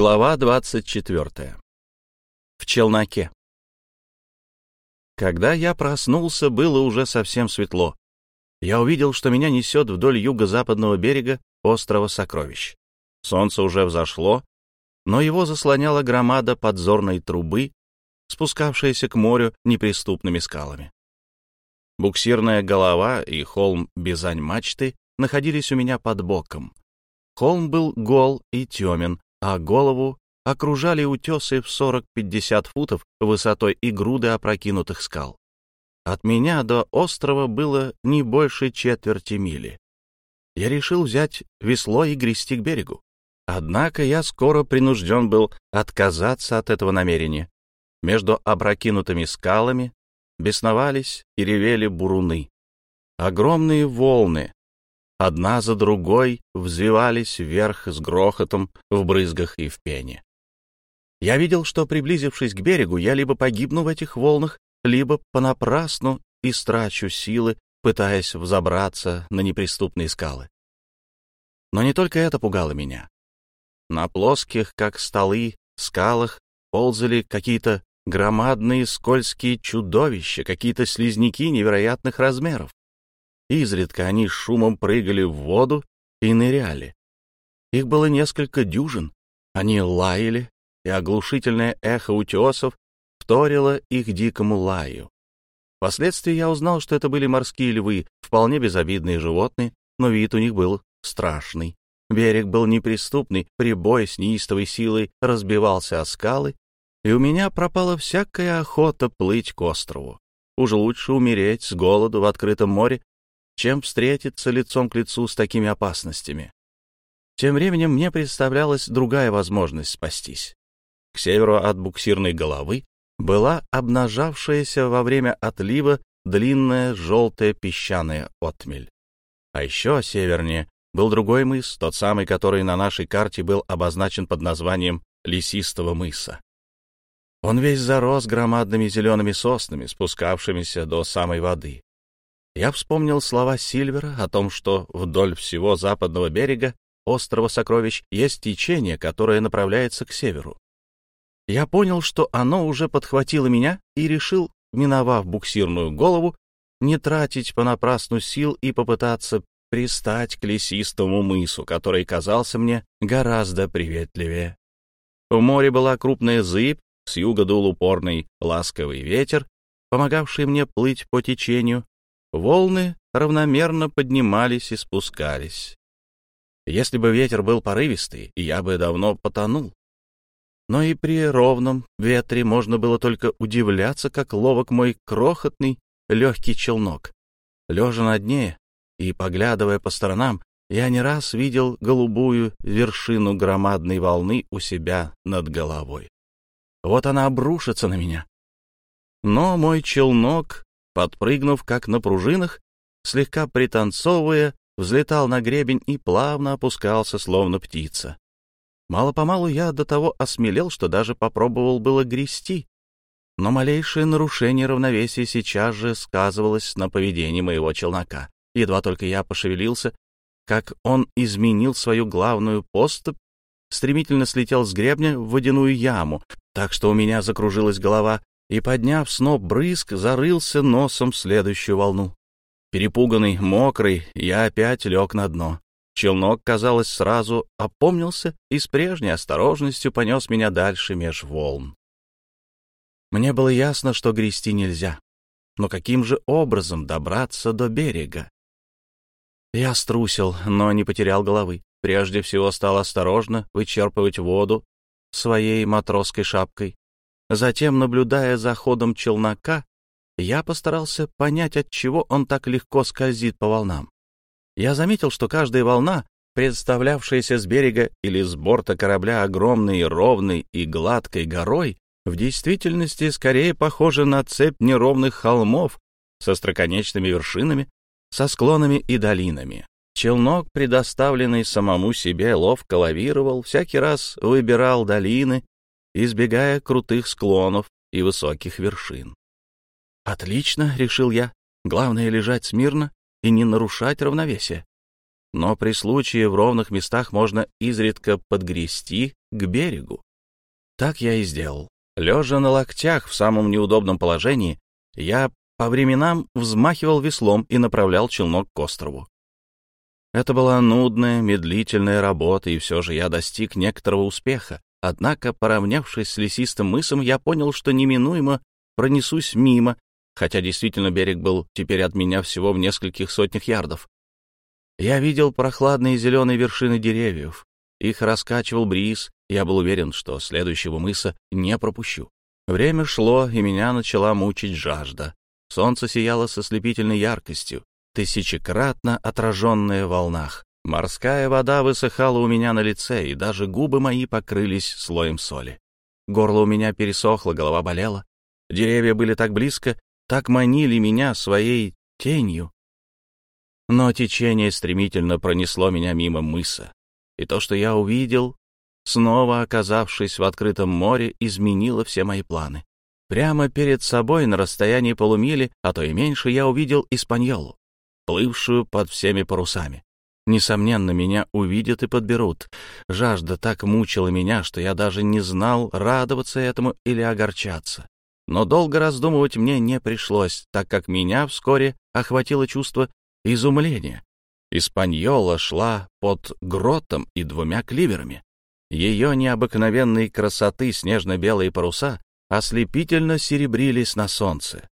Глава 24. В челноке. Когда я проснулся, было уже совсем светло. Я увидел, что меня несет вдоль юго-западного берега острова Сокровищ. Солнце уже взошло, но его заслоняла громада подзорной трубы, спускавшаяся к морю неприступными скалами. Буксирная голова и холм Бизань-мачты находились у меня под боком. Холм был гол и темен, а голову окружали утесы в 40-50 футов высотой и груды опрокинутых скал. От меня до острова было не больше четверти мили. Я решил взять весло и грести к берегу. Однако я скоро принужден был отказаться от этого намерения. Между опрокинутыми скалами бесновались и ревели буруны. Огромные волны одна за другой взвивались вверх с грохотом в брызгах и в пене. Я видел, что, приблизившись к берегу, я либо погибну в этих волнах, либо понапрасну истрачу силы, пытаясь взобраться на неприступные скалы. Но не только это пугало меня. На плоских, как столы, скалах ползали какие-то громадные скользкие чудовища, какие-то слизняки невероятных размеров. Изредка они шумом прыгали в воду и ныряли. Их было несколько дюжин. Они лаяли, и оглушительное эхо утесов вторило их дикому лаю. Впоследствии я узнал, что это были морские львы, вполне безобидные животные, но вид у них был страшный. Берег был неприступный, прибой с неистовой силой разбивался о скалы, и у меня пропала всякая охота плыть к острову. Уж лучше умереть с голоду в открытом море, чем встретиться лицом к лицу с такими опасностями. Тем временем мне представлялась другая возможность спастись. К северу от буксирной головы была обнажавшаяся во время отлива длинная желтая песчаная отмель. А еще севернее был другой мыс, тот самый, который на нашей карте был обозначен под названием Лесистого мыса. Он весь зарос громадными зелеными соснами, спускавшимися до самой воды. Я вспомнил слова Сильвера о том, что вдоль всего западного берега острова Сокровищ есть течение, которое направляется к северу. Я понял, что оно уже подхватило меня и решил, миновав буксирную голову, не тратить понапрасну сил и попытаться пристать к лесистому мысу, который казался мне гораздо приветливее. В море была крупная зыбь, с юга дул упорный ласковый ветер, помогавший мне плыть по течению, Волны равномерно поднимались и спускались. Если бы ветер был порывистый, я бы давно потонул. Но и при ровном ветре можно было только удивляться, как ловок мой крохотный легкий челнок. Лежа на дне и поглядывая по сторонам, я не раз видел голубую вершину громадной волны у себя над головой. Вот она обрушится на меня. Но мой челнок подпрыгнув, как на пружинах, слегка пританцовывая, взлетал на гребень и плавно опускался, словно птица. Мало-помалу я до того осмелел, что даже попробовал было грести, но малейшее нарушение равновесия сейчас же сказывалось на поведении моего челнока. Едва только я пошевелился, как он изменил свою главную поступь, стремительно слетел с гребня в водяную яму, так что у меня закружилась голова, и, подняв сноп брызг, зарылся носом в следующую волну. Перепуганный, мокрый, я опять лег на дно. Челнок, казалось, сразу опомнился и с прежней осторожностью понес меня дальше меж волн. Мне было ясно, что грести нельзя. Но каким же образом добраться до берега? Я струсил, но не потерял головы. Прежде всего стал осторожно вычерпывать воду своей матросской шапкой. Затем, наблюдая за ходом челнока, я постарался понять, от чего он так легко скользит по волнам. Я заметил, что каждая волна, представлявшаяся с берега или с борта корабля огромной, ровной и гладкой горой, в действительности скорее похожа на цепь неровных холмов со строконечными вершинами, со склонами и долинами. Челнок, предоставленный самому себе, ловко лавировал, всякий раз выбирал долины избегая крутых склонов и высоких вершин. «Отлично», — решил я, — «главное — лежать смирно и не нарушать равновесие. Но при случае в ровных местах можно изредка подгрести к берегу. Так я и сделал. Лежа на локтях в самом неудобном положении, я по временам взмахивал веслом и направлял челнок к острову. Это была нудная, медлительная работа, и все же я достиг некоторого успеха. Однако, поравнявшись с лесистым мысом, я понял, что неминуемо пронесусь мимо, хотя действительно берег был теперь от меня всего в нескольких сотнях ярдов. Я видел прохладные зеленые вершины деревьев. Их раскачивал бриз, я был уверен, что следующего мыса не пропущу. Время шло, и меня начала мучить жажда. Солнце сияло со слепительной яркостью, тысячекратно отраженное в волнах. Морская вода высыхала у меня на лице, и даже губы мои покрылись слоем соли. Горло у меня пересохло, голова болела. Деревья были так близко, так манили меня своей тенью. Но течение стремительно пронесло меня мимо мыса, и то, что я увидел, снова оказавшись в открытом море, изменило все мои планы. Прямо перед собой, на расстоянии полумили, а то и меньше, я увидел Испаньолу, плывшую под всеми парусами. Несомненно, меня увидят и подберут. Жажда так мучила меня, что я даже не знал, радоваться этому или огорчаться. Но долго раздумывать мне не пришлось, так как меня вскоре охватило чувство изумления. Испаньола шла под гротом и двумя кливерами. Ее необыкновенной красоты снежно-белые паруса ослепительно серебрились на солнце.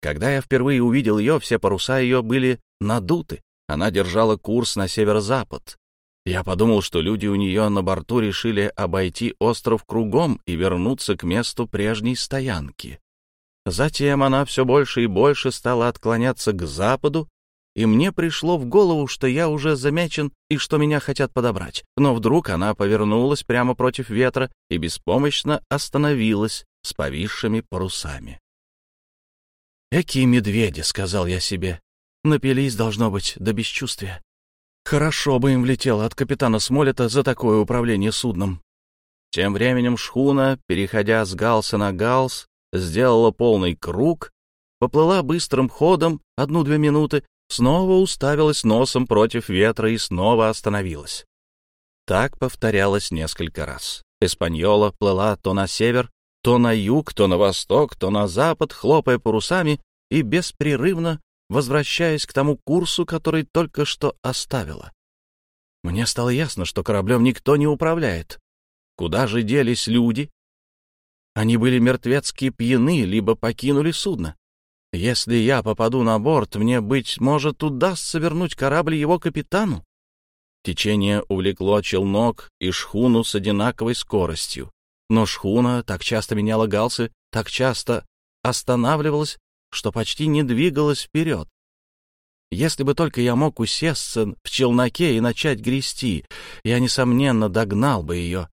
Когда я впервые увидел ее, все паруса ее были надуты. Она держала курс на северо-запад. Я подумал, что люди у нее на борту решили обойти остров кругом и вернуться к месту прежней стоянки. Затем она все больше и больше стала отклоняться к западу, и мне пришло в голову, что я уже замечен и что меня хотят подобрать. Но вдруг она повернулась прямо против ветра и беспомощно остановилась с повисшими парусами. «Экие медведи», — сказал я себе, — «напились, должно быть, до бесчувствия. Хорошо бы им влетело от капитана Смолета за такое управление судном». Тем временем шхуна, переходя с галса на галс, сделала полный круг, поплыла быстрым ходом одну-две минуты, снова уставилась носом против ветра и снова остановилась. Так повторялось несколько раз. Эспаньола плыла то на север, то на юг, то на восток, то на запад, хлопая парусами и беспрерывно возвращаясь к тому курсу, который только что оставила. Мне стало ясно, что кораблем никто не управляет. Куда же делись люди? Они были мертвецки пьяны, либо покинули судно. Если я попаду на борт, мне, быть может, удастся вернуть корабль его капитану. Течение увлекло челнок и шхуну с одинаковой скоростью. Но шхуна так часто меняла галсы, так часто останавливалась, что почти не двигалась вперед. Если бы только я мог усесться в челноке и начать грести, я, несомненно, догнал бы ее.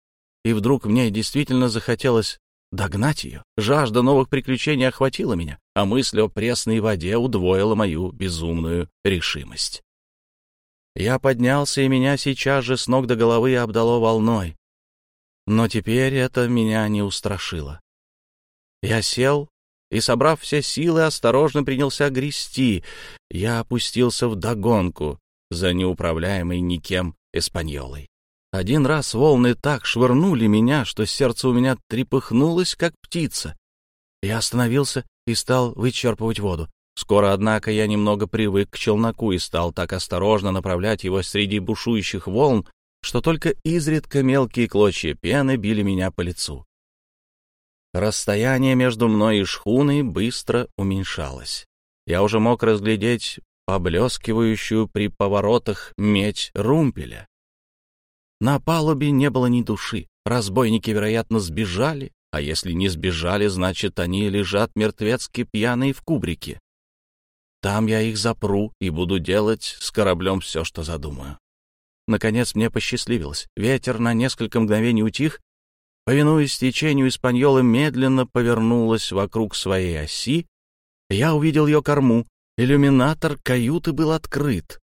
И вдруг мне действительно захотелось догнать ее. Жажда новых приключений охватила меня, а мысль о пресной воде удвоила мою безумную решимость. Я поднялся, и меня сейчас же с ног до головы обдало волной. Но теперь это меня не устрашило. Я сел и, собрав все силы, осторожно принялся грести. Я опустился в догонку за неуправляемой никем эспаньолой. Один раз волны так швырнули меня, что сердце у меня трепыхнулось, как птица. Я остановился и стал вычерпывать воду. Скоро, однако, я немного привык к челноку и стал так осторожно направлять его среди бушующих волн, что только изредка мелкие клочья пены били меня по лицу. Расстояние между мной и шхуной быстро уменьшалось. Я уже мог разглядеть поблескивающую при поворотах медь румпеля. На палубе не было ни души. Разбойники, вероятно, сбежали, а если не сбежали, значит, они лежат мертвецки пьяные в кубрике. Там я их запру и буду делать с кораблем все, что задумаю. Наконец мне посчастливилось. Ветер на несколько мгновений утих. Повинуясь течению, Испаньола медленно повернулась вокруг своей оси. Я увидел ее корму. Иллюминатор каюты был открыт.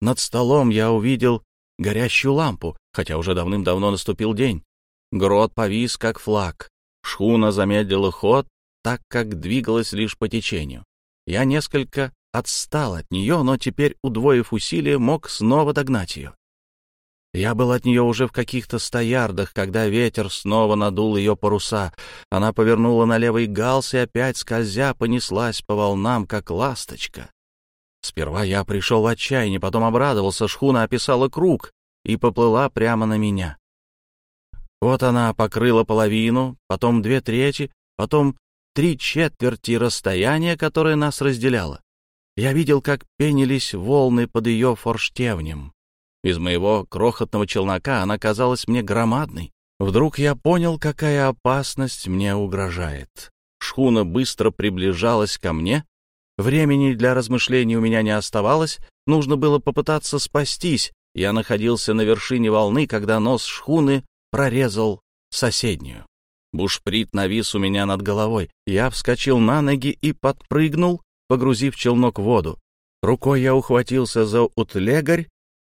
Над столом я увидел горящую лампу, хотя уже давным-давно наступил день. Грот повис, как флаг. Шхуна замедлила ход, так как двигалась лишь по течению. Я несколько отстал от нее, но теперь, удвоив усилия, мог снова догнать ее. Я был от нее уже в каких-то ста ярдах, когда ветер снова надул ее паруса. Она повернула на левый галс и опять, скользя, понеслась по волнам, как ласточка. Сперва я пришел в отчаяние, потом обрадовался, шхуна описала круг и поплыла прямо на меня. Вот она покрыла половину, потом две трети, потом три четверти расстояния, которое нас разделяло. Я видел, как пенились волны под ее форштевнем. Из моего крохотного челнока она казалась мне громадной. Вдруг я понял, какая опасность мне угрожает. Шхуна быстро приближалась ко мне. Времени для размышлений у меня не оставалось. Нужно было попытаться спастись. Я находился на вершине волны, когда нос шхуны прорезал соседнюю. Бушприт навис у меня над головой. Я вскочил на ноги и подпрыгнул, погрузив челнок в воду. Рукой я ухватился за утлегарь,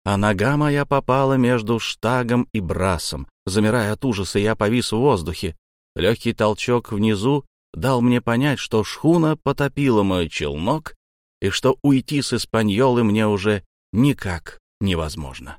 а нога моя попала между штагом и брасом. Замирая от ужаса, я повис в воздухе. Легкий толчок внизу дал мне понять, что шхуна потопила мой челнок и что уйти с Испаньолы мне уже никак невозможно.